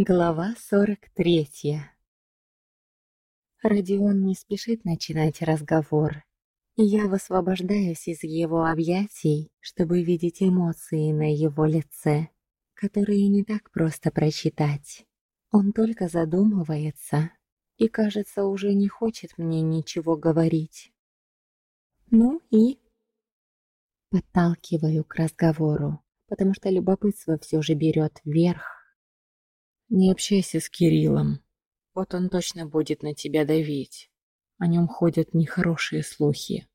Глава 43 Родион не спешит начинать разговор. Я высвобождаюсь из его объятий, чтобы видеть эмоции на его лице, которые не так просто прочитать. Он только задумывается и, кажется, уже не хочет мне ничего говорить. Ну и... Подталкиваю к разговору, потому что любопытство все же берет вверх не общайся с Кириллом. Вот он точно будет на тебя давить. О нем ходят нехорошие слухи.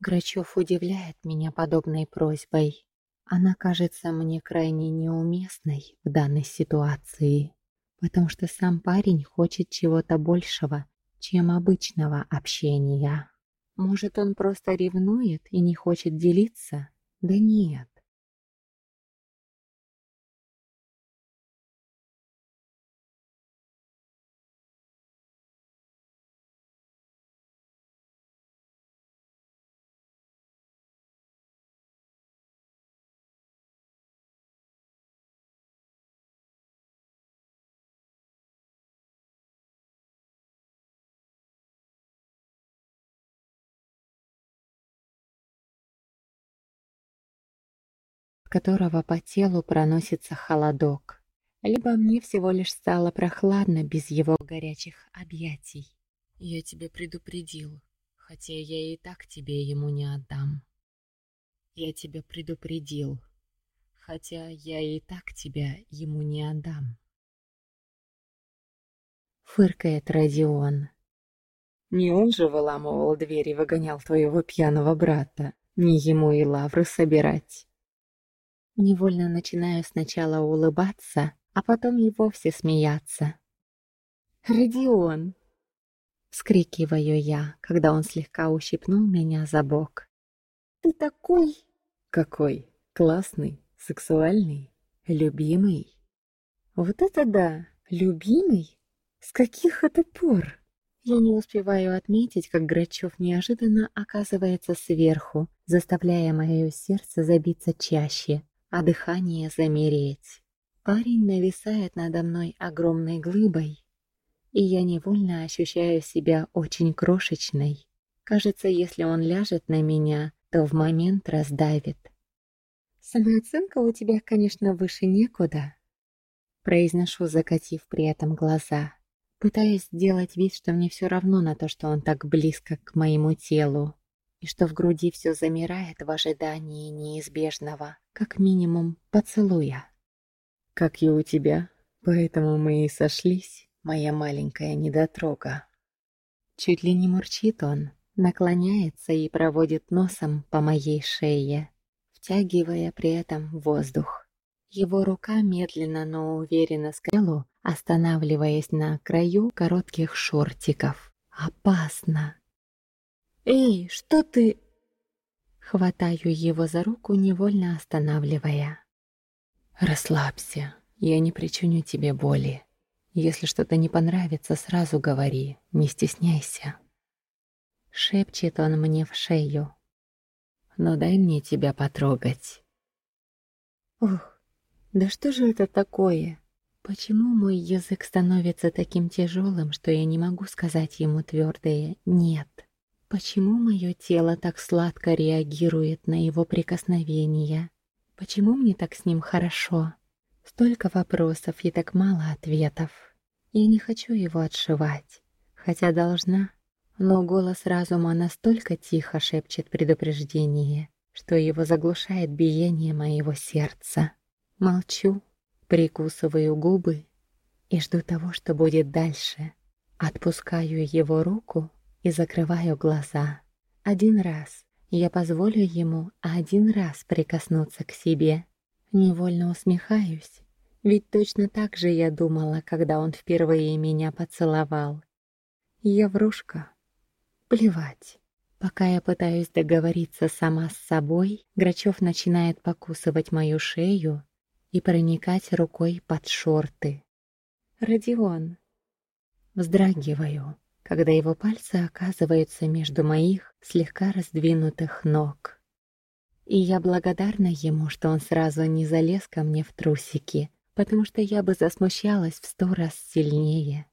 Грачев удивляет меня подобной просьбой. Она кажется мне крайне неуместной в данной ситуации, потому что сам парень хочет чего-то большего, чем обычного общения. Может, он просто ревнует и не хочет делиться? Да нет. Которого по телу проносится холодок. Либо мне всего лишь стало прохладно без его горячих объятий. Я тебя предупредил, хотя я и так тебе ему не отдам. Я тебя предупредил, хотя я и так тебя ему не отдам. Фыркает Родион. Не он же выламывал дверь и выгонял твоего пьяного брата. Не ему и лавры собирать. Невольно начинаю сначала улыбаться, а потом и вовсе смеяться. «Родион!» Скрикиваю я, когда он слегка ущипнул меня за бок. «Ты такой...» «Какой? Классный, сексуальный, любимый?» «Вот это да! Любимый? С каких это пор?» Я не успеваю отметить, как Грачев неожиданно оказывается сверху, заставляя мое сердце забиться чаще а дыхание замереть. Парень нависает надо мной огромной глыбой, и я невольно ощущаю себя очень крошечной. Кажется, если он ляжет на меня, то в момент раздавит. «Самооценка у тебя, конечно, выше некуда», — произношу, закатив при этом глаза. Пытаюсь сделать вид, что мне все равно на то, что он так близко к моему телу и что в груди все замирает в ожидании неизбежного, как минимум поцелуя. «Как и у тебя, поэтому мы и сошлись, моя маленькая недотрога». Чуть ли не мурчит он, наклоняется и проводит носом по моей шее, втягивая при этом воздух. Его рука медленно, но уверенно скрылу, останавливаясь на краю коротких шортиков. Опасно. «Эй, что ты...» Хватаю его за руку, невольно останавливая. «Расслабься, я не причиню тебе боли. Если что-то не понравится, сразу говори, не стесняйся». Шепчет он мне в шею. «Но дай мне тебя потрогать». Ух, да что же это такое? Почему мой язык становится таким тяжелым, что я не могу сказать ему твердое «нет»? Почему мое тело так сладко реагирует на его прикосновения? Почему мне так с ним хорошо? Столько вопросов и так мало ответов. Я не хочу его отшивать, хотя должна. Но голос разума настолько тихо шепчет предупреждение, что его заглушает биение моего сердца. Молчу, прикусываю губы и жду того, что будет дальше. Отпускаю его руку и закрываю глаза. Один раз я позволю ему один раз прикоснуться к себе. Невольно усмехаюсь, ведь точно так же я думала, когда он впервые меня поцеловал. Я врушка. Плевать. Пока я пытаюсь договориться сама с собой, Грачев начинает покусывать мою шею и проникать рукой под шорты. «Родион!» Вздрагиваю когда его пальцы оказываются между моих слегка раздвинутых ног. И я благодарна ему, что он сразу не залез ко мне в трусики, потому что я бы засмущалась в сто раз сильнее.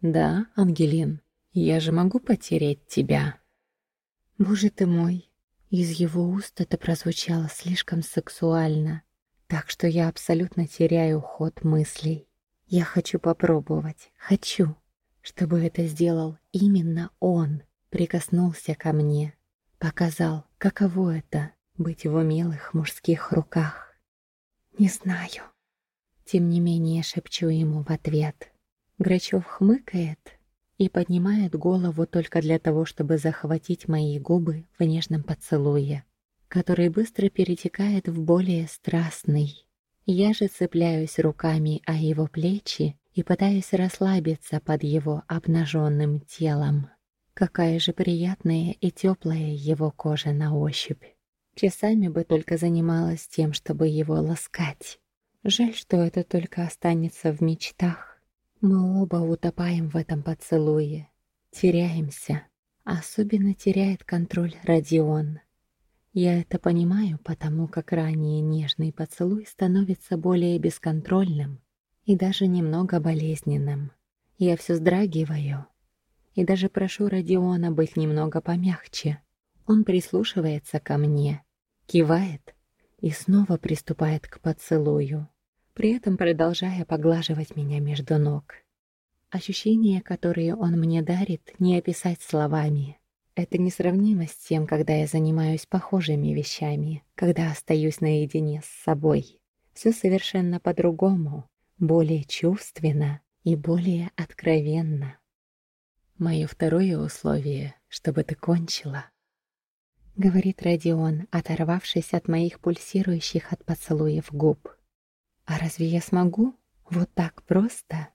«Да, Ангелин, я же могу потерять тебя». «Боже ты мой!» Из его уст это прозвучало слишком сексуально, так что я абсолютно теряю ход мыслей. Я хочу попробовать, хочу, чтобы это сделал именно он, прикоснулся ко мне, показал, каково это — быть в умелых мужских руках. «Не знаю». Тем не менее шепчу ему в ответ. Грачев хмыкает и поднимает голову только для того, чтобы захватить мои губы в нежном поцелуе, который быстро перетекает в более страстный. Я же цепляюсь руками о его плечи и пытаюсь расслабиться под его обнаженным телом. Какая же приятная и теплая его кожа на ощупь. Часами бы только занималась тем, чтобы его ласкать. Жаль, что это только останется в мечтах. Мы оба утопаем в этом поцелуе, теряемся. Особенно теряет контроль Родион. Я это понимаю, потому как ранее нежный поцелуй становится более бесконтрольным и даже немного болезненным. Я все сдрагиваю и даже прошу Родиона быть немного помягче. Он прислушивается ко мне, кивает и снова приступает к поцелую при этом продолжая поглаживать меня между ног. Ощущения, которые он мне дарит, не описать словами. Это несравнимо с тем, когда я занимаюсь похожими вещами, когда остаюсь наедине с собой. Все совершенно по-другому, более чувственно и более откровенно. Мое второе условие, чтобы ты кончила. Говорит Родион, оторвавшись от моих пульсирующих от поцелуев губ. А разве я смогу? Вот так просто?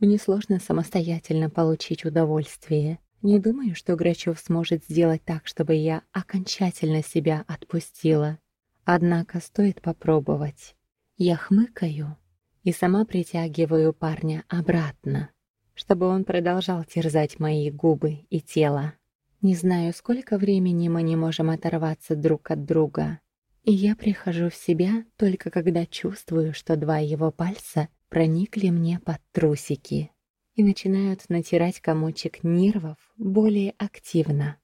Мне сложно самостоятельно получить удовольствие. Не думаю, что Грачев сможет сделать так, чтобы я окончательно себя отпустила. Однако стоит попробовать. Я хмыкаю и сама притягиваю парня обратно, чтобы он продолжал терзать мои губы и тело. Не знаю, сколько времени мы не можем оторваться друг от друга, и я прихожу в себя только когда чувствую, что два его пальца проникли мне под трусики и начинают натирать комочек нервов более активно.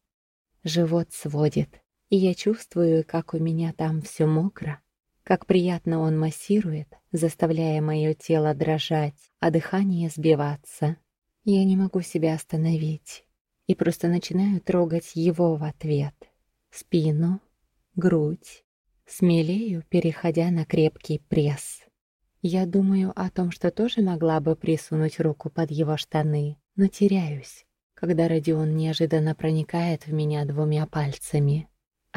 Живот сводит, и я чувствую, как у меня там все мокро, как приятно он массирует, заставляя мое тело дрожать, а дыхание сбиваться. Я не могу себя остановить и просто начинаю трогать его в ответ. Спину, грудь, Смелею, переходя на крепкий пресс. Я думаю о том, что тоже могла бы присунуть руку под его штаны, но теряюсь, когда Родион неожиданно проникает в меня двумя пальцами,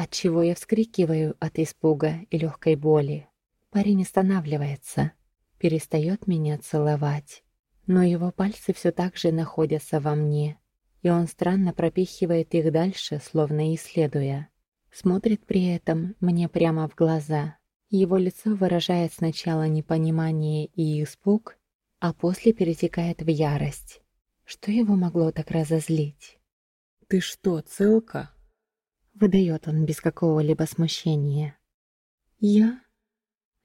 отчего я вскрикиваю от испуга и легкой боли. Парень останавливается, перестает меня целовать, но его пальцы все так же находятся во мне, и он странно пропихивает их дальше, словно исследуя. Смотрит при этом мне прямо в глаза. Его лицо выражает сначала непонимание и испуг, а после перетекает в ярость. Что его могло так разозлить? «Ты что, целка?» Выдает он без какого-либо смущения. «Я?»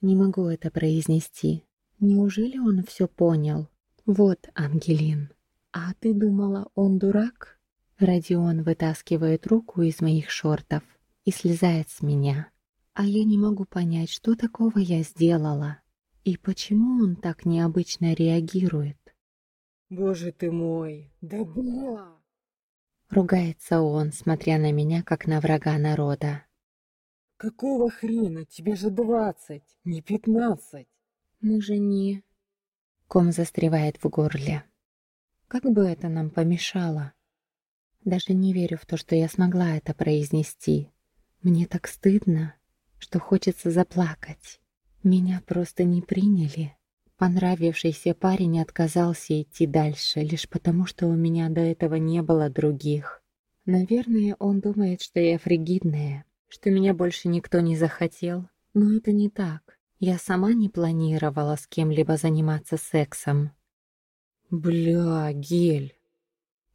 Не могу это произнести. Неужели он все понял? Вот, Ангелин. А ты думала, он дурак? Родион вытаскивает руку из моих шортов и слезает с меня. А я не могу понять, что такого я сделала и почему он так необычно реагирует. «Боже ты мой, да бля!» Ругается он, смотря на меня, как на врага народа. «Какого хрена? Тебе же двадцать, не пятнадцать!» «Мы же не...» Ком застревает в горле. Как бы это нам помешало? Даже не верю в то, что я смогла это произнести. Мне так стыдно, что хочется заплакать. Меня просто не приняли. Понравившийся парень отказался идти дальше, лишь потому, что у меня до этого не было других. Наверное, он думает, что я фригидная, что меня больше никто не захотел. Но это не так. Я сама не планировала с кем-либо заниматься сексом. Бля, гель.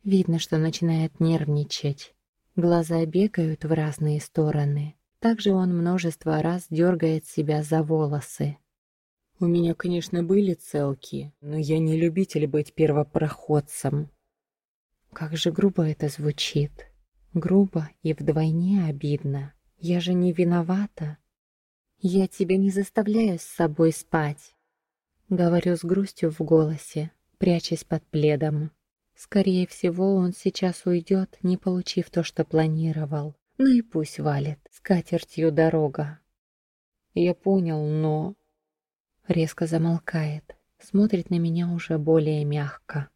Видно, что начинает нервничать. Глаза бегают в разные стороны. Также он множество раз дергает себя за волосы. У меня, конечно, были целки, но я не любитель быть первопроходцем. Как же грубо это звучит. Грубо и вдвойне обидно. Я же не виновата. Я тебя не заставляю с собой спать. Говорю с грустью в голосе, прячась под пледом. Скорее всего, он сейчас уйдет, не получив то, что планировал. Ну и пусть валит, с катертью дорога. Я понял, но... Резко замолкает, смотрит на меня уже более мягко.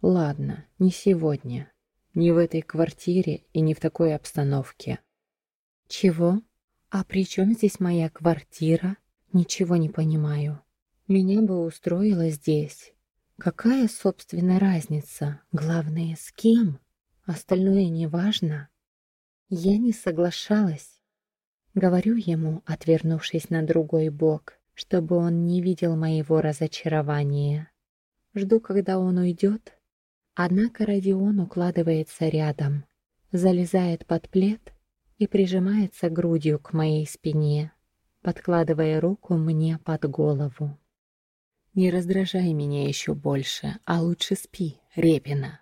Ладно, не сегодня. Не в этой квартире и не в такой обстановке. Чего? А при чем здесь моя квартира? Ничего не понимаю. Меня бы устроило здесь. Какая, собственно, разница? Главное, с кем? Остальное не важно. Я не соглашалась. Говорю ему, отвернувшись на другой бок, чтобы он не видел моего разочарования. Жду, когда он уйдет. Однако Родион укладывается рядом, залезает под плед и прижимается грудью к моей спине, подкладывая руку мне под голову. «Не раздражай меня еще больше, а лучше спи, Репина».